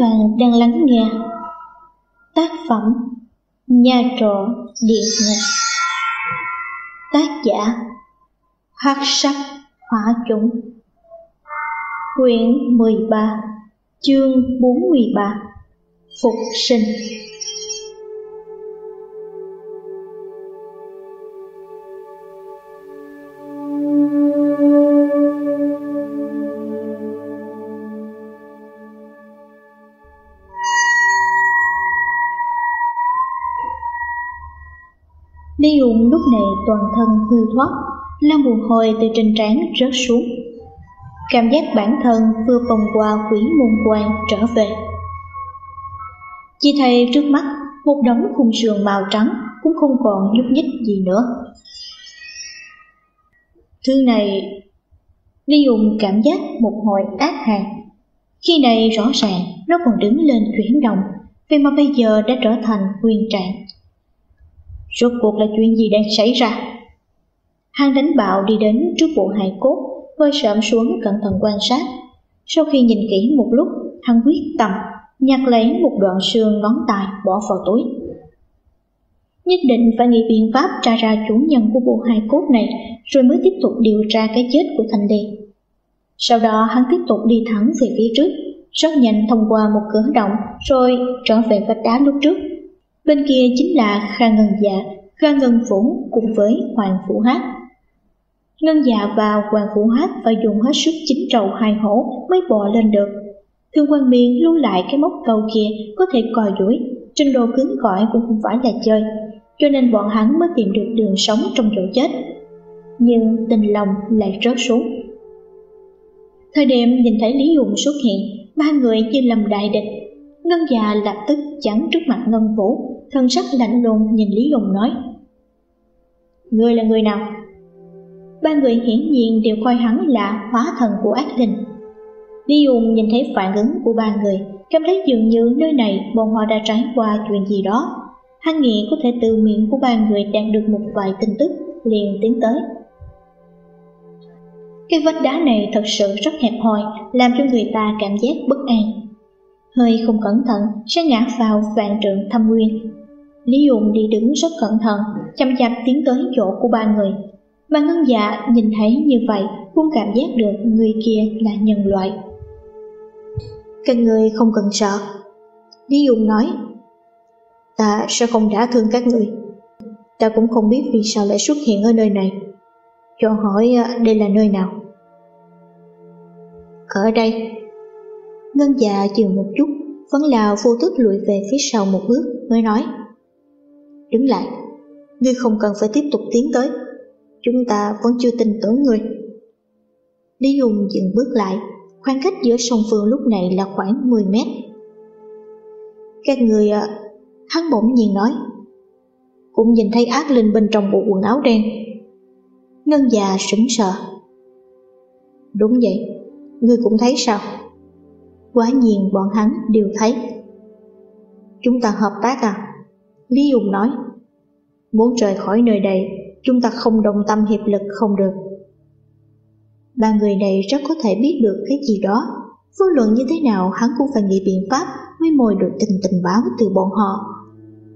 bạn đang lắng nghe tác phẩm Nhà trọ địa ngục. Tác giả Hắc sắc hỏa chủng. Quyển 13 Chương 43 Phục sinh. Lý Ung lúc này toàn thân hư thoát, lao buồn hôi từ trên trán rớt xuống. Cảm giác bản thân vừa vòng qua quỷ môn quan trở về. Chỉ thấy trước mắt một đống khung sườn màu trắng cũng không còn nhúc nhích gì nữa. Thứ này, Lý Ung cảm giác một hồi ác hàn. Khi này rõ ràng nó còn đứng lên chuyển động, vậy mà bây giờ đã trở thành nguyên trạng. Rốt cuộc là chuyện gì đang xảy ra? Hàng đánh bạo đi đến trước bộ hài cốt, hơi sợm xuống cẩn thận quan sát. Sau khi nhìn kỹ một lúc, hắn quyết tâm nhặt lấy một đoạn xương ngón tay bỏ vào túi. Nhất định phải nghĩ biện pháp tra ra chủ nhân của bộ hài cốt này rồi mới tiếp tục điều tra cái chết của Thành Ly. Sau đó hắn tiếp tục đi thẳng về phía trước, rất nhanh thông qua một cửa động rồi trở về vách đá lúc trước. Bên kia chính là Kha Ngân Dạ, Kha Ngân Phủ cùng với Hoàng Phủ Hát. Ngân Dạ và Hoàng Phủ Hát phải dùng hết sức chính trầu hai hổ mới bò lên được. Thương quan miên lưu lại cái mốc cầu kia có thể còi đuổi, trình độ cứng cỏi cũng không phải là chơi, cho nên bọn hắn mới tìm được đường sống trong chỗ chết. Nhưng tình lòng lại rớt xuống. Thời điểm nhìn thấy Lý Dùng xuất hiện, ba người như lầm đại địch. Ngân già lập tức chắn trước mặt Ngân Vũ, thân sắc lạnh lùng nhìn Lý Dùng nói. Ngươi là người nào? Ba người hiển nhiên đều coi hắn là hóa thần của ác linh. Lý Dùng nhìn thấy phản ứng của ba người, Cảm thấy dường như nơi này bọn họ đã trải qua chuyện gì đó. Hắn nghĩ có thể từ miệng của ba người đạt được một vài tin tức liền tiến tới. Cái vách đá này thật sự rất hẹp hòi, Làm cho người ta cảm giác bất an. Hơi không cẩn thận, sẽ ngã vào vạn trượng thâm nguyên Lý Dụng đi đứng rất cẩn thận, chăm chăm tiến tới chỗ của ba người. Mà ngân dạ nhìn thấy như vậy cũng cảm giác được người kia là nhân loại. Các người không cần sợ. Lý Dụng nói, ta sẽ không đã thương các người. Ta cũng không biết vì sao lại xuất hiện ở nơi này. Cho hỏi à, đây là nơi nào? Ở đây. Ngân dạ chừng một chút, vẫn là vô thức lùi về phía sau một bước mới nói đứng lại. Ngươi không cần phải tiếp tục tiến tới. Chúng ta vẫn chưa tin tưởng ngươi. Lý Dung dừng bước lại. Khoảng cách giữa song phương lúc này là khoảng 10 mét. Các người à, Hắn bỗng nhiên nói. Cũng nhìn thấy ác linh bên trong bộ quần áo đen. Ngân già sững sờ. Đúng vậy. Ngươi cũng thấy sao? Quá nhiên bọn hắn đều thấy. Chúng ta hợp tác à? Lý Dung nói, Muốn rời khỏi nơi đây, Chúng ta không đồng tâm hiệp lực không được. Ba người này rất có thể biết được cái gì đó. Vô luận như thế nào, hắn cũng phải nghĩ biện pháp Mới mồi được tình tình báo từ bọn họ.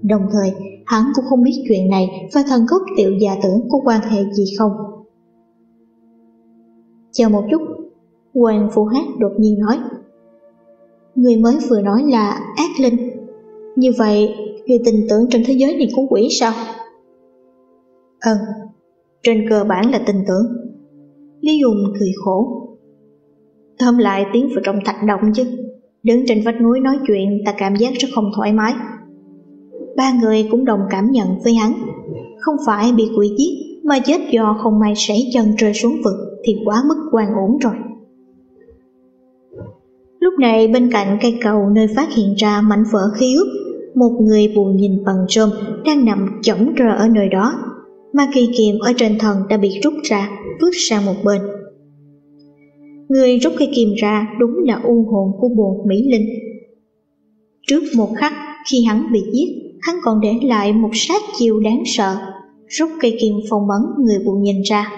Đồng thời, hắn cũng không biết chuyện này Và thần gốc tiểu già tưởng có quan hệ gì không. Chờ một chút, Hoàng phụ hát đột nhiên nói, Người mới vừa nói là ác linh. Như vậy Người tin tưởng trên thế giới này có quỷ sao? Ừ, trên cơ bản là tin tưởng. Lý Dung cười khổ. Thơm lại tiến vào trong thạch động chứ. Đứng trên vách núi nói chuyện ta cảm giác rất không thoải mái. Ba người cũng đồng cảm nhận với hắn. Không phải bị quỷ giết mà chết do không may sảy chân rơi xuống vực thì quá mức quan ổn rồi. Lúc này bên cạnh cây cầu nơi phát hiện ra mảnh vỡ khí ướp một người buồn nhìn bằng rơm đang nằm chỏng rờ ở nơi đó, mà kỳ kiệm ở trên thần đã bị rút ra, vứt sang một bên. Người rút cây kiềm ra đúng là u hồn của bồn Mỹ Linh. Trước một khắc khi hắn bị giết, hắn còn để lại một sát chiêu đáng sợ, rút cây kiềm phong ấn người buồn nhìn ra.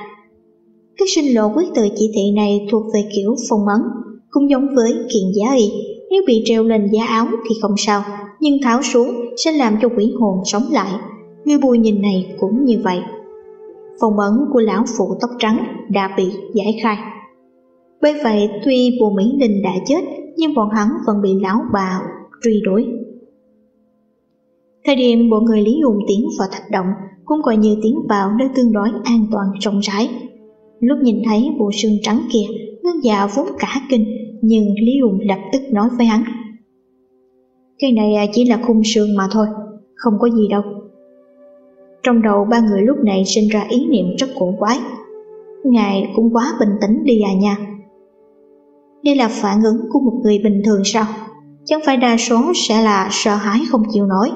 Cái sinh lộ quyết từ chỉ thị này thuộc về kiểu phong ấn, cũng giống với kiện giá y, nếu bị treo lên giá áo thì không sao, nhưng tháo xuống sẽ làm cho quỷ hồn sống lại. Người bùi nhìn này cũng như vậy. Phòng ấn của lão phụ tóc trắng đã bị giải khai. Bởi vậy tuy bùa Mỹ Linh đã chết nhưng bọn hắn vẫn bị lão bà truy đuổi. Thời điểm bộ người Lý Hùng tiến vào thạch động cũng coi như tiến vào nơi tương đối an toàn rộng rãi. Lúc nhìn thấy bộ xương trắng kia, ngân dạ vốn cả kinh, nhưng Lý Hùng lập tức nói với hắn. Cái này à, chỉ là khung xương mà thôi, không có gì đâu. Trong đầu ba người lúc này sinh ra ý niệm rất cổ quái. Ngài cũng quá bình tĩnh đi à nha. Đây là phản ứng của một người bình thường sao? Chẳng phải đa số sẽ là sợ hãi không chịu nổi.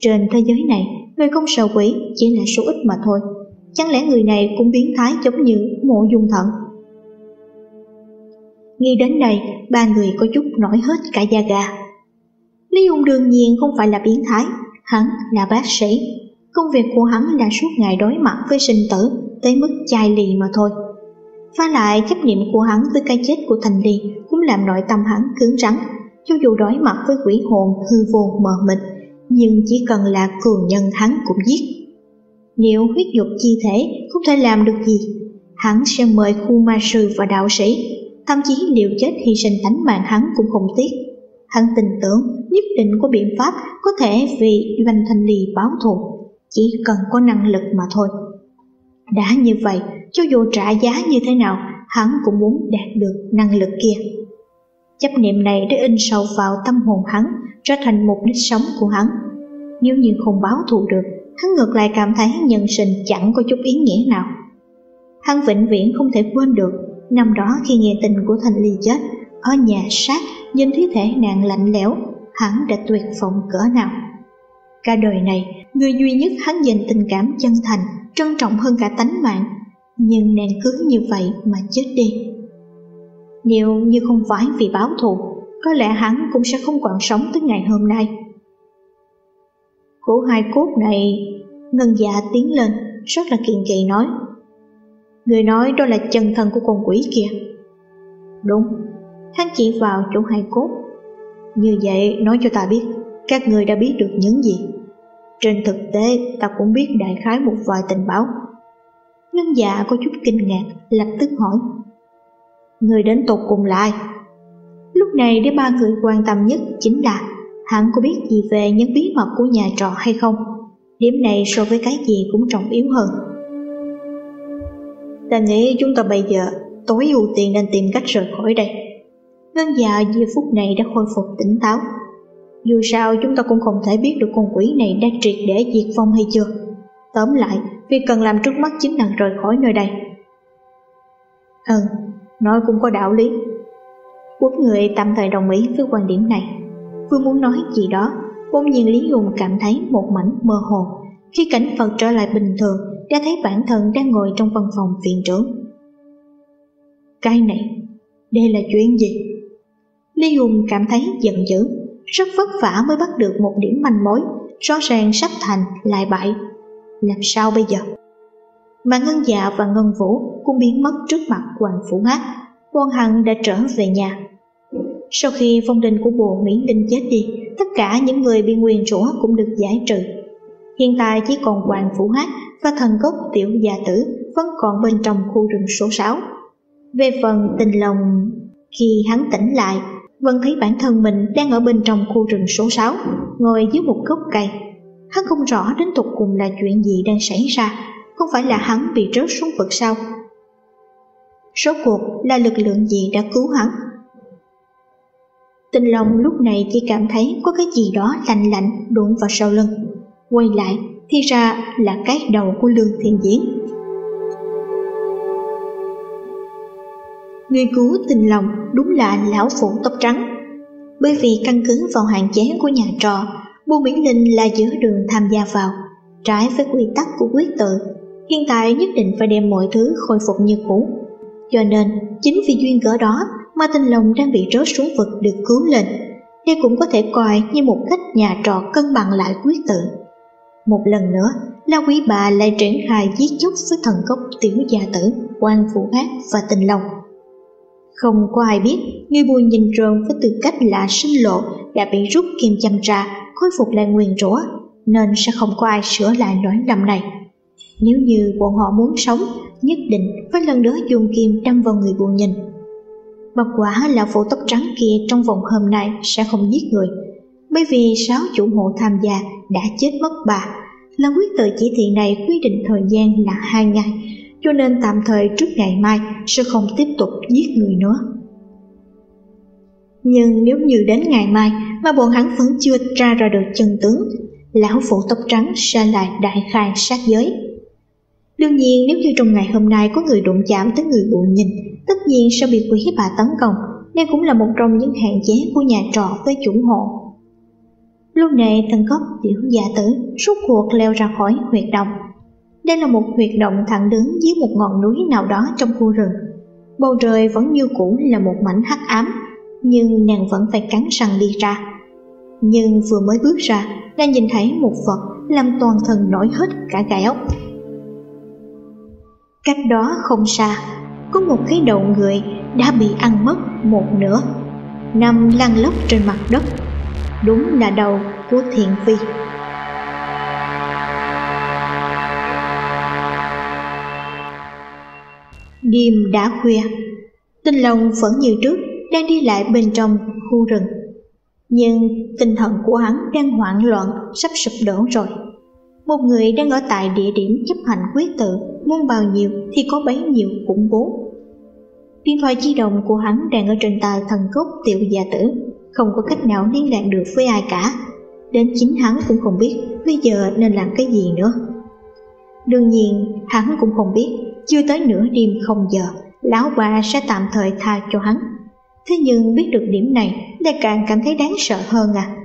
Trên thế giới này, người không sợ quỷ chỉ là số ít mà thôi. Chẳng lẽ người này cũng biến thái giống như mộ dung thận? Nghĩ đến đây, ba người có chút nổi hết cả da gà. Lý Dung đương nhiên không phải là biến thái, hắn là bác sĩ. Công việc của hắn là suốt ngày đối mặt với sinh tử tới mức chai lì mà thôi. Và lại chấp niệm của hắn với cái chết của Thành Ly cũng làm nội tâm hắn cứng rắn, cho dù đối mặt với quỷ hồn hư vô mờ mịt, nhưng chỉ cần là cường nhân hắn cũng giết. Nếu huyết dục chi thể không thể làm được gì, hắn sẽ mời khu ma sư và đạo sĩ, thậm chí liều chết hy sinh tánh mạng hắn cũng không tiếc. Hắn tin tưởng nhất định có biện pháp có thể vì Doanh Thanh Ly báo thù, chỉ cần có năng lực mà thôi. Đã như vậy, cho dù trả giá như thế nào, hắn cũng muốn đạt được năng lực kia. Chấp niệm này đã in sâu vào tâm hồn hắn, trở thành mục đích sống của hắn. Nếu như không báo thù được, hắn ngược lại cảm thấy nhân sinh chẳng có chút ý nghĩa nào. Hắn vĩnh viễn không thể quên được năm đó khi nghe tin của Thanh Ly chết, ở nhà sát nhìn thi thể nàng lạnh lẽo, hắn đã tuyệt vọng cỡ nào. Cả đời này, người duy nhất hắn dành tình cảm chân thành, trân trọng hơn cả tánh mạng, nhưng nàng cứ như vậy mà chết đi. Nếu như không phải vì báo thù, có lẽ hắn cũng sẽ không còn sống tới ngày hôm nay. Của hai cốt này, ngân dạ tiến lên, rất là kiên kỳ nói. Người nói đó là chân thân của con quỷ kia. Đúng, hắn chỉ vào chỗ hai cốt. Như vậy nói cho ta biết, các người đã biết được những gì. Trên thực tế, ta cũng biết đại khái một vài tình báo. Ngân dạ có chút kinh ngạc, lập tức hỏi. Người đến tột cùng là ai? Lúc này để ba người quan tâm nhất chính là hắn có biết gì về những bí mật của nhà trọ hay không? Điểm này so với cái gì cũng trọng yếu hơn. Ta nghĩ chúng ta bây giờ tối ưu tiên nên tìm cách rời khỏi đây. Ngân dạ giờ phút này đã khôi phục tỉnh táo. Dù sao chúng ta cũng không thể biết được con quỷ này đã triệt để diệt vong hay chưa. Tóm lại, việc cần làm trước mắt chính là rời khỏi nơi đây. Ừ, nói cũng có đạo lý. Quốc người tạm thời đồng ý với quan điểm này. Vừa muốn nói gì đó, bỗng nhiên Lý Dùng cảm thấy một mảnh mơ hồ. Khi cảnh Phật trở lại bình thường, đã thấy bản thân đang ngồi trong văn phòng viện trưởng. Cái này, đây là chuyện gì? Ly Hùng cảm thấy giận dữ, rất vất vả mới bắt được một điểm manh mối, rõ ràng sắp thành lại bại. Làm sao bây giờ? Mà Ngân Dạ và Ngân Vũ cũng biến mất trước mặt Hoàng Phủ Hát. quan Hằng đã trở về nhà. Sau khi phong đình của bộ Nguyễn Đinh chết đi, tất cả những người bị nguyền rủa cũng được giải trừ. Hiện tại chỉ còn Hoàng Phủ Hát và thần gốc tiểu gia tử vẫn còn bên trong khu rừng số 6. Về phần tình lòng, khi hắn tỉnh lại, Vân thấy bản thân mình đang ở bên trong khu rừng số 6, ngồi dưới một gốc cây. Hắn không rõ đến tục cùng là chuyện gì đang xảy ra, không phải là hắn bị rớt xuống vực sau. Số cuộc là lực lượng gì đã cứu hắn? Tình lòng lúc này chỉ cảm thấy có cái gì đó lạnh lạnh đụng vào sau lưng. Quay lại thì ra là cái đầu của Lương Thiên Diễn. Người cứu tình lòng đúng là lão phụ tóc trắng. Bởi vì căn cứ vào hạn chế của nhà trò, bu Mỹ Linh là giữa đường tham gia vào, trái với quy tắc của quyết tự. Hiện tại nhất định phải đem mọi thứ khôi phục như cũ. Cho nên, chính vì duyên cỡ đó mà tình lòng đang bị rớt xuống vực được cứu lên. Đây cũng có thể coi như một cách nhà trò cân bằng lại quyết tự. Một lần nữa, La Quý Bà lại triển khai giết chóc với thần cốc tiểu gia tử, quan phụ hát và tình lòng. Không có ai biết người bùi nhìn rơn với tư cách là sinh lộ đã bị rút kim châm ra khôi phục lại nguyên rủa nên sẽ không có ai sửa lại lỗi lầm này. Nếu như bọn họ muốn sống, nhất định phải lần nữa dùng kim đâm vào người buồn nhìn. Bất quả là phụ tóc trắng kia trong vòng hôm nay sẽ không giết người, bởi vì sáu chủ hộ tham gia đã chết mất bà. lần quyết tự chỉ thị này quy định thời gian là hai ngày, cho nên tạm thời trước ngày mai sẽ không tiếp tục giết người nữa. Nhưng nếu như đến ngày mai mà bọn hắn vẫn chưa tra ra được chân tướng, lão phụ tóc trắng sẽ lại đại khai sát giới. Đương nhiên nếu như trong ngày hôm nay có người đụng chạm tới người bộ nhìn, tất nhiên sẽ bị quỷ bà tấn công, đây cũng là một trong những hạn chế của nhà trọ với chủ hộ. Lúc này thần cấp tiểu giả tử rút cuộc leo ra khỏi huyệt động. Đây là một huyệt động thẳng đứng dưới một ngọn núi nào đó trong khu rừng. Bầu trời vẫn như cũ là một mảnh hắc ám, nhưng nàng vẫn phải cắn răng đi ra. Nhưng vừa mới bước ra, nàng nhìn thấy một vật làm toàn thân nổi hết cả gai ốc. Cách đó không xa, có một cái đầu người đã bị ăn mất một nửa, nằm lăn lóc trên mặt đất. Đúng là đầu của Thiện Phi. Đêm đã khuya, Tinh Long vẫn như trước đang đi lại bên trong khu rừng. Nhưng tinh thần của hắn đang hoảng loạn, sắp sụp đổ rồi. Một người đang ở tại địa điểm chấp hành quyết tự, muốn bao nhiêu thì có bấy nhiêu khủng bố. Điện thoại di động của hắn đang ở trên tay thần cốc tiểu gia tử, không có cách nào liên lạc được với ai cả. Đến chính hắn cũng không biết bây giờ nên làm cái gì nữa. Đương nhiên, hắn cũng không biết, chưa tới nửa đêm không giờ, lão bà sẽ tạm thời tha cho hắn. Thế nhưng biết được điểm này lại càng cảm thấy đáng sợ hơn à.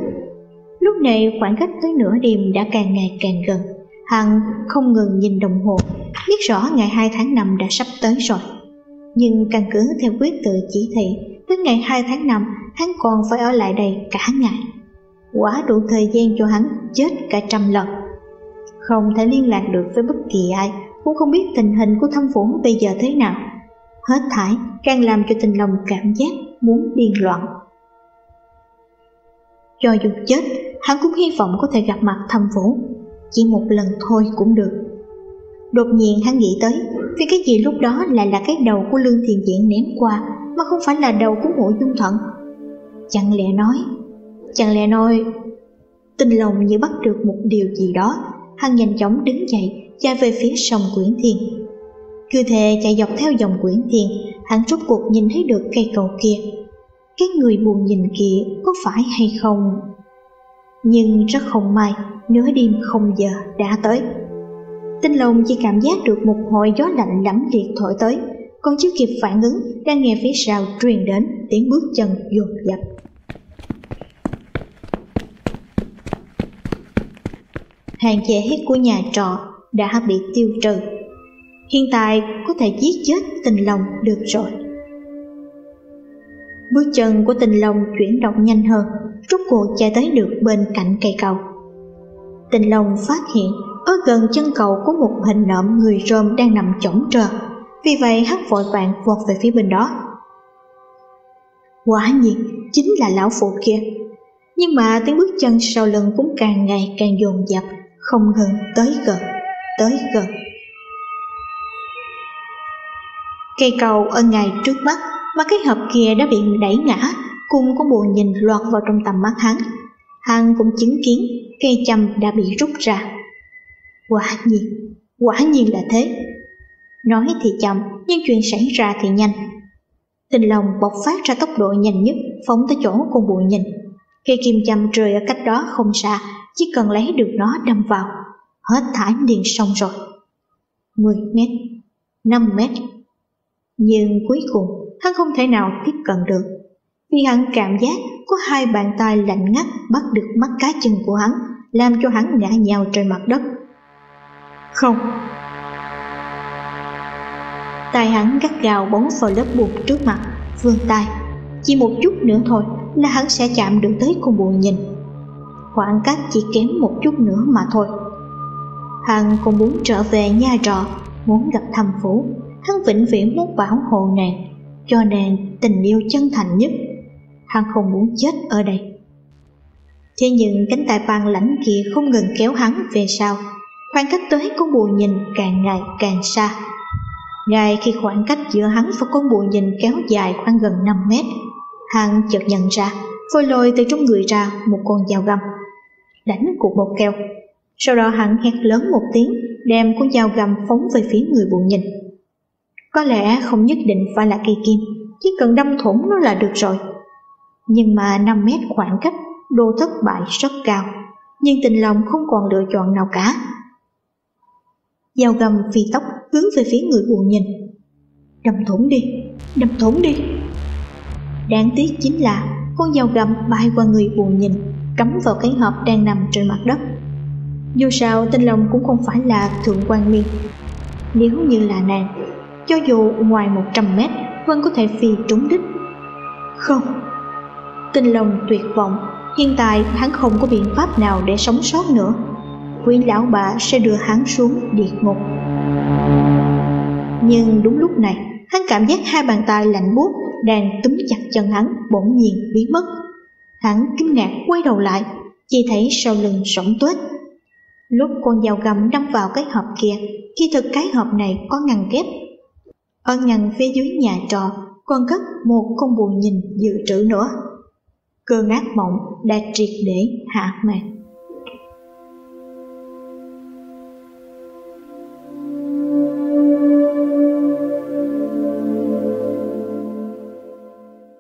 Lúc này khoảng cách tới nửa đêm đã càng ngày càng gần. Hằng không ngừng nhìn đồng hồ, biết rõ ngày 2 tháng 5 đã sắp tới rồi. Nhưng căn cứ theo quyết tự chỉ thị, tới ngày 2 tháng 5 hắn còn phải ở lại đây cả ngày. Quá đủ thời gian cho hắn chết cả trăm lần. Không thể liên lạc được với bất kỳ ai, cũng không biết tình hình của thâm phủ bây giờ thế nào. Hết thải càng làm cho tình lòng cảm giác muốn điên loạn. Cho dù chết, hắn cũng hy vọng có thể gặp mặt thâm vũ, chỉ một lần thôi cũng được. Đột nhiên hắn nghĩ tới, vì cái gì lúc đó lại là cái đầu của Lương Thiền Diễn ném qua, mà không phải là đầu của mộ dung thận. Chẳng lẽ nói, chẳng lẽ nói, tình lòng như bắt được một điều gì đó, hắn nhanh chóng đứng dậy, chạy về phía sông Quyển Thiên. Cứ thể chạy dọc theo dòng Quyển Thiên, hắn rốt cuộc nhìn thấy được cây cầu kia. Cái người buồn nhìn kia có phải hay không nhưng rất không may, nửa đêm không giờ đã tới. Tinh Long chỉ cảm giác được một hồi gió lạnh lẫm liệt thổi tới, còn chưa kịp phản ứng, đang nghe phía sau truyền đến tiếng bước chân dồn dập. Hàng chế của nhà trọ đã bị tiêu trừ. Hiện tại có thể giết chết tình lòng được rồi. Bước chân của tình lòng chuyển động nhanh hơn, rút cuộc chạy tới được bên cạnh cây cầu. Tình lòng phát hiện ở gần chân cầu có một hình nộm người rôm đang nằm chỏng trơ, vì vậy hắn vội vàng vọt về phía bên đó. Quả nhiên, chính là lão phụ kia. Nhưng mà tiếng bước chân sau lưng cũng càng ngày càng dồn dập, không ngừng tới gần, tới gần. Cây cầu ở ngay trước mắt mà cái hộp kia đã bị đẩy ngã cùng có buồn nhìn loạt vào trong tầm mắt hắn. Hắn cũng chứng kiến cây châm đã bị rút ra. Quả nhiên, quả nhiên là thế. Nói thì chậm, nhưng chuyện xảy ra thì nhanh. Tình lòng bộc phát ra tốc độ nhanh nhất, phóng tới chỗ con bụi nhìn. Cây kim châm rơi ở cách đó không xa, chỉ cần lấy được nó đâm vào. Hết thải liền xong rồi. 10 mét, 5 mét. Nhưng cuối cùng, hắn không thể nào tiếp cận được vì hắn cảm giác có hai bàn tay lạnh ngắt bắt được mắt cá chân của hắn, làm cho hắn ngã nhào trên mặt đất. Không. tay hắn gắt gào bóng vào lớp bùn trước mặt, vươn tay. Chỉ một chút nữa thôi là hắn sẽ chạm được tới con bùn nhìn. Khoảng cách chỉ kém một chút nữa mà thôi. Hằng cũng muốn trở về nhà trọ, muốn gặp thầm phủ, hắn vĩnh viễn muốn bảo hộ nàng cho nàng tình yêu chân thành nhất. Hắn không muốn chết ở đây. Thế nhưng cánh tay băng lãnh kia không ngừng kéo hắn về sau, khoảng cách tới con bùa nhìn càng ngày càng xa. Ngay khi khoảng cách giữa hắn và con bùa nhìn kéo dài khoảng gần 5 mét, hắn chợt nhận ra, vội lôi từ trong người ra một con dao găm, đánh cuộc một keo. Sau đó hắn hét lớn một tiếng, đem con dao găm phóng về phía người bùa nhìn. Có lẽ không nhất định phải là cây kim, chỉ cần đâm thủng nó là được rồi. Nhưng mà 5 mét khoảng cách, đô thất bại rất cao, nhưng tình lòng không còn lựa chọn nào cả. Dao găm phi tóc hướng về phía người buồn nhìn. Đâm thủng đi, đâm thủng đi. Đáng tiếc chính là con dao găm bay qua người buồn nhìn, cắm vào cái hộp đang nằm trên mặt đất. Dù sao tinh lòng cũng không phải là thượng quan miên. Nếu như là nàng, cho dù ngoài 100 mét vân có thể phi trúng đích. Không, tinh lòng tuyệt vọng, hiện tại hắn không có biện pháp nào để sống sót nữa. Quý lão bà sẽ đưa hắn xuống địa ngục. Nhưng đúng lúc này, hắn cảm giác hai bàn tay lạnh buốt đang túm chặt chân hắn bỗng nhiên biến mất. Hắn kinh ngạc quay đầu lại, chỉ thấy sau lưng sống tuếch. Lúc con dao găm đâm vào cái hộp kia, khi thực cái hộp này có ngăn kép. Ở ngăn phía dưới nhà trọ còn cất một con bù nhìn dự trữ nữa. Cơn ác mộng đã triệt để hạ màn.